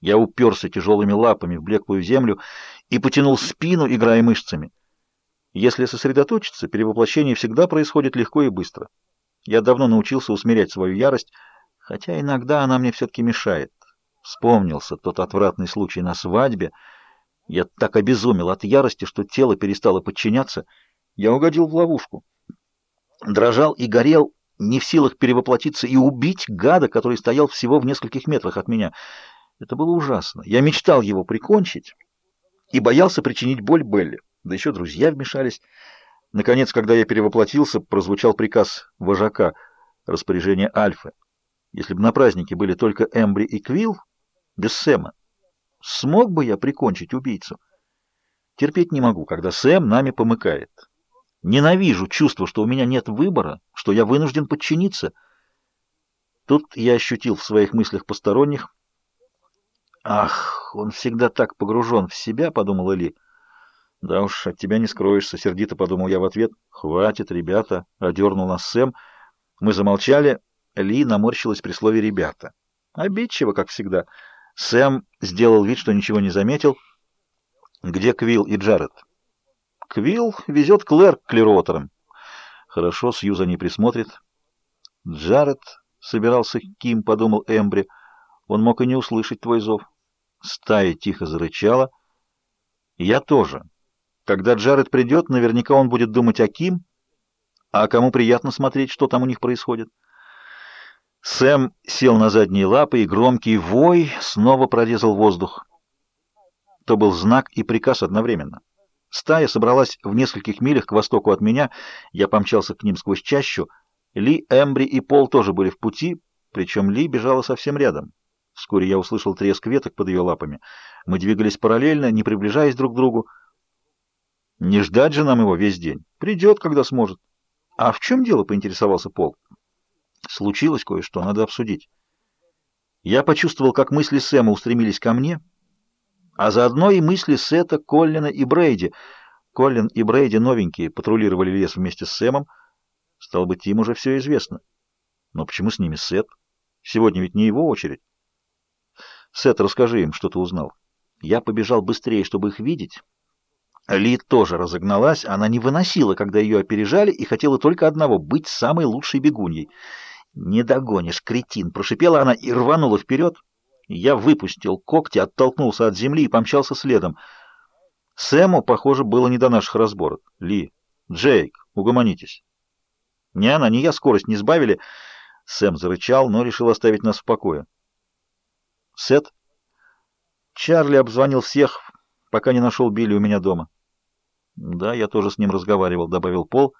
Я уперся тяжелыми лапами в блеклую землю и потянул спину, играя мышцами. Если сосредоточиться, перевоплощение всегда происходит легко и быстро. Я давно научился усмирять свою ярость, хотя иногда она мне все-таки мешает. Вспомнился тот отвратный случай на свадьбе. Я так обезумел от ярости, что тело перестало подчиняться. Я угодил в ловушку. Дрожал и горел, не в силах перевоплотиться и убить гада, который стоял всего в нескольких метрах от меня. Это было ужасно. Я мечтал его прикончить и боялся причинить боль Белли. Да еще друзья вмешались. Наконец, когда я перевоплотился, прозвучал приказ вожака, распоряжение Альфы. Если бы на празднике были только Эмбри и Квилл, без Сэма, смог бы я прикончить убийцу? Терпеть не могу, когда Сэм нами помыкает. Ненавижу чувство, что у меня нет выбора, что я вынужден подчиниться. Тут я ощутил в своих мыслях посторонних. «Ах, он всегда так погружен в себя», — подумала Ли. «Да уж, от тебя не скроешься», — сердито подумал я в ответ. «Хватит, ребята», — одернул нас Сэм. Мы замолчали. Ли наморщилась при слове «ребята». Обидчиво, как всегда. Сэм сделал вид, что ничего не заметил. «Где Квилл и Джаред?» Квилл везет Клэр к клеротерам. Хорошо, Сью за ней присмотрит. Джаред собирался Ким, подумал Эмбри. Он мог и не услышать твой зов. Стая тихо зарычала. Я тоже. Когда Джаред придет, наверняка он будет думать о Ким, а кому приятно смотреть, что там у них происходит. Сэм сел на задние лапы, и громкий вой снова прорезал воздух. То был знак и приказ одновременно. Стая собралась в нескольких милях к востоку от меня. Я помчался к ним сквозь чащу. Ли, Эмбри и Пол тоже были в пути, причем Ли бежала совсем рядом. Вскоре я услышал треск веток под ее лапами. Мы двигались параллельно, не приближаясь друг к другу. Не ждать же нам его весь день. Придет, когда сможет. А в чем дело, поинтересовался Пол. Случилось кое-что, надо обсудить. Я почувствовал, как мысли Сэма устремились ко мне — а заодно и мысли Сета, Коллина и Брейди. Коллин и Брейди новенькие патрулировали лес вместе с Сэмом. Стало быть, им уже все известно. Но почему с ними Сет? Сегодня ведь не его очередь. Сет, расскажи им, что ты узнал. Я побежал быстрее, чтобы их видеть. Ли тоже разогналась, она не выносила, когда ее опережали, и хотела только одного — быть самой лучшей бегуньей. «Не догонишь, кретин!» — прошипела она и рванула вперед. Я выпустил когти, оттолкнулся от земли и помчался следом. Сэму, похоже, было не до наших разборок. Ли, Джейк, угомонитесь. Ни она, ни я скорость не сбавили. Сэм зарычал, но решил оставить нас в покое. Сет? Чарли обзвонил всех, пока не нашел Билли у меня дома. Да, я тоже с ним разговаривал, добавил Пол.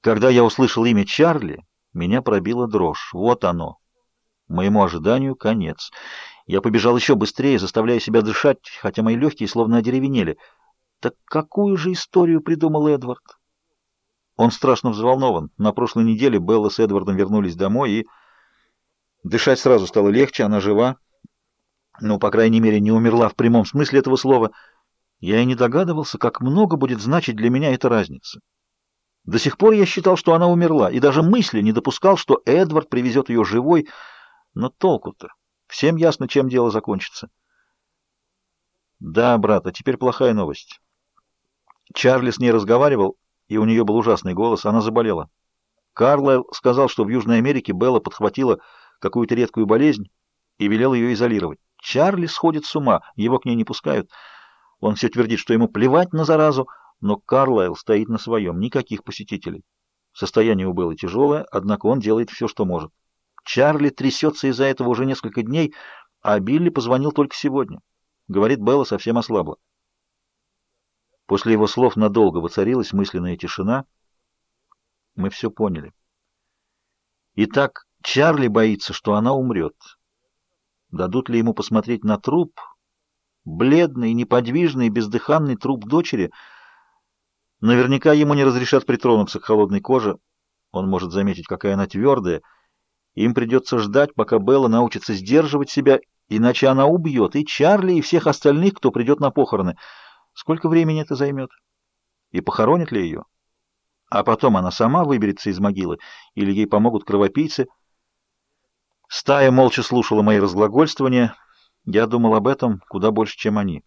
Когда я услышал имя Чарли, меня пробила дрожь. Вот оно. Моему ожиданию конец. Я побежал еще быстрее, заставляя себя дышать, хотя мои легкие словно одеревенели. Так какую же историю придумал Эдвард? Он страшно взволнован. На прошлой неделе Белла с Эдвардом вернулись домой, и... Дышать сразу стало легче, она жива. Ну, по крайней мере, не умерла в прямом смысле этого слова. Я и не догадывался, как много будет значить для меня эта разница. До сих пор я считал, что она умерла, и даже мысли не допускал, что Эдвард привезет ее живой, но толку-то? Всем ясно, чем дело закончится. Да, брат, а теперь плохая новость. Чарли с ней разговаривал, и у нее был ужасный голос. Она заболела. Карлайл сказал, что в Южной Америке Белла подхватила какую-то редкую болезнь и велел ее изолировать. Чарли сходит с ума, его к ней не пускают. Он все твердит, что ему плевать на заразу, но Карлайл стоит на своем, никаких посетителей. Состояние у Беллы тяжелое, однако он делает все, что может. Чарли трясется из-за этого уже несколько дней, а Билли позвонил только сегодня. Говорит, Белла совсем ослабла. После его слов надолго воцарилась мысленная тишина. Мы все поняли. Итак, Чарли боится, что она умрет. Дадут ли ему посмотреть на труп? Бледный, неподвижный, бездыханный труп дочери. Наверняка ему не разрешат притронуться к холодной коже. Он может заметить, какая она твердая, им придется ждать, пока Белла научится сдерживать себя, иначе она убьет и Чарли, и всех остальных, кто придет на похороны. Сколько времени это займет? И похоронят ли ее? А потом она сама выберется из могилы, или ей помогут кровопийцы. Стая молча слушала мои разглагольствования. Я думал об этом куда больше, чем они.